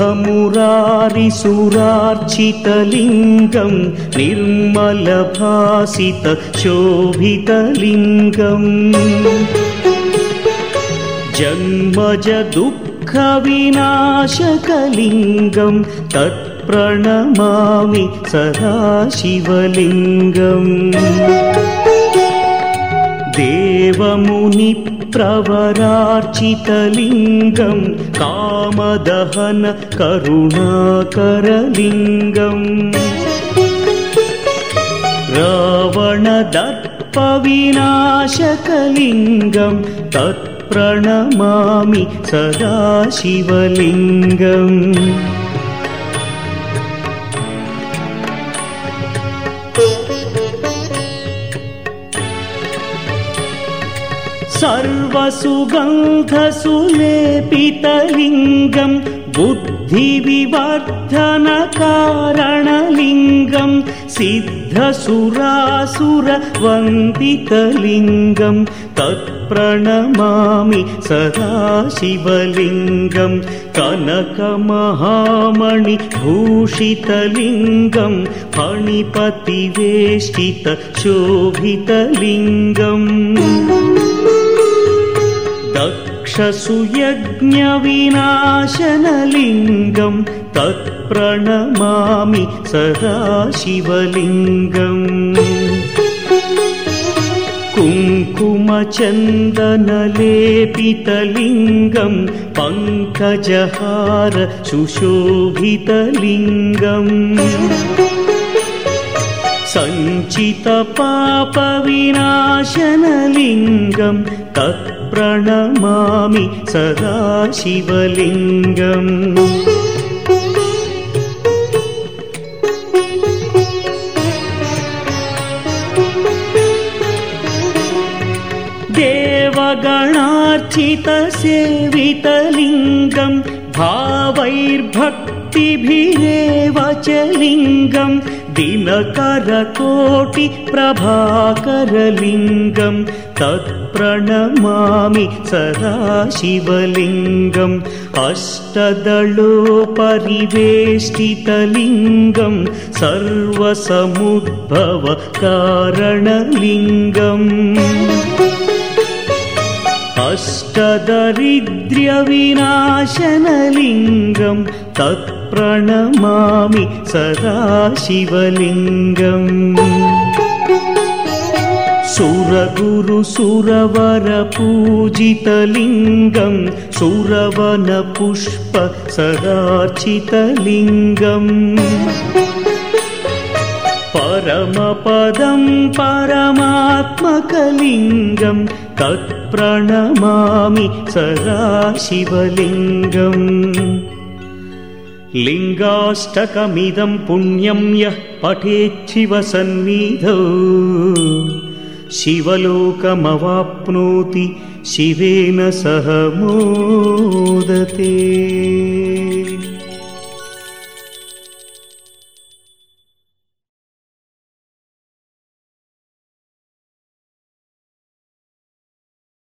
मुरारिसुरार्चितलिङ्गं निर्मलभासित शोभितलिङ्गम् जन्मज दुःखविनाशकलिङ्गं तत्प्रणमामि सदा शिवलिङ्गम् देवमुनिप्रवरार्चितलिङ्गं कामदहन करुणाकरलिङ्गम्। रावणदर्पविनाशकलिङ्गं तत्प्रणमामि सदा सर्वसुगन्धसुलेपितलिङ्गं बुद्धिविवर्धनकारणलिङ्गं सिद्धसुरासुरवन्दितलिङ्गं तत्प्रणमामि सदा शिवलिङ्गं कनकमहामणिभूषितलिङ्गं फणिपतिवेष्टित शोभितलिङ्गम् दक्षसुयज्ञविनाशनलिङ्गं तत्प्रणमामि सदा शिवलिङ्गम् कुङ्कुमचन्दनलेपितलिङ्गं पङ्कजहार सुशोभितलिङ्गम्। सञ्चितपापविनाशनलिङ्गं तत्प्रणमामि सदा शिवलिङ्गम् देवगणार्चितसेवितलिङ्गं भावैर्भक्तिभिरेव च लिङ्गम् दिनकरकोटिप्रभाकरलिङ्गं तत्प्रणमामि सदा शिवलिङ्गम् अष्टदलोपरिवेष्टितलिङ्गं सर्वसमुद्भवकारणलिङ्गम् अष्टदरिद्र्यविनाशनलिङ्गं तत्प्रणमामि सदा शिवलिङ्गम् सुरगुरुसुरवरपूजितलिङ्गं सुरवनपुष्प सदार्चितलिङ्गम्। परमपदं परमात्मकलिङ्गं तत्प्रणमामि सदा शिवलिङ्गम् लिङ्गाष्टकमिदं पुण्यं यः पठेच्छिवसन्निधौ। शिवलोकमवाप्नोति शिवेन सह मोदते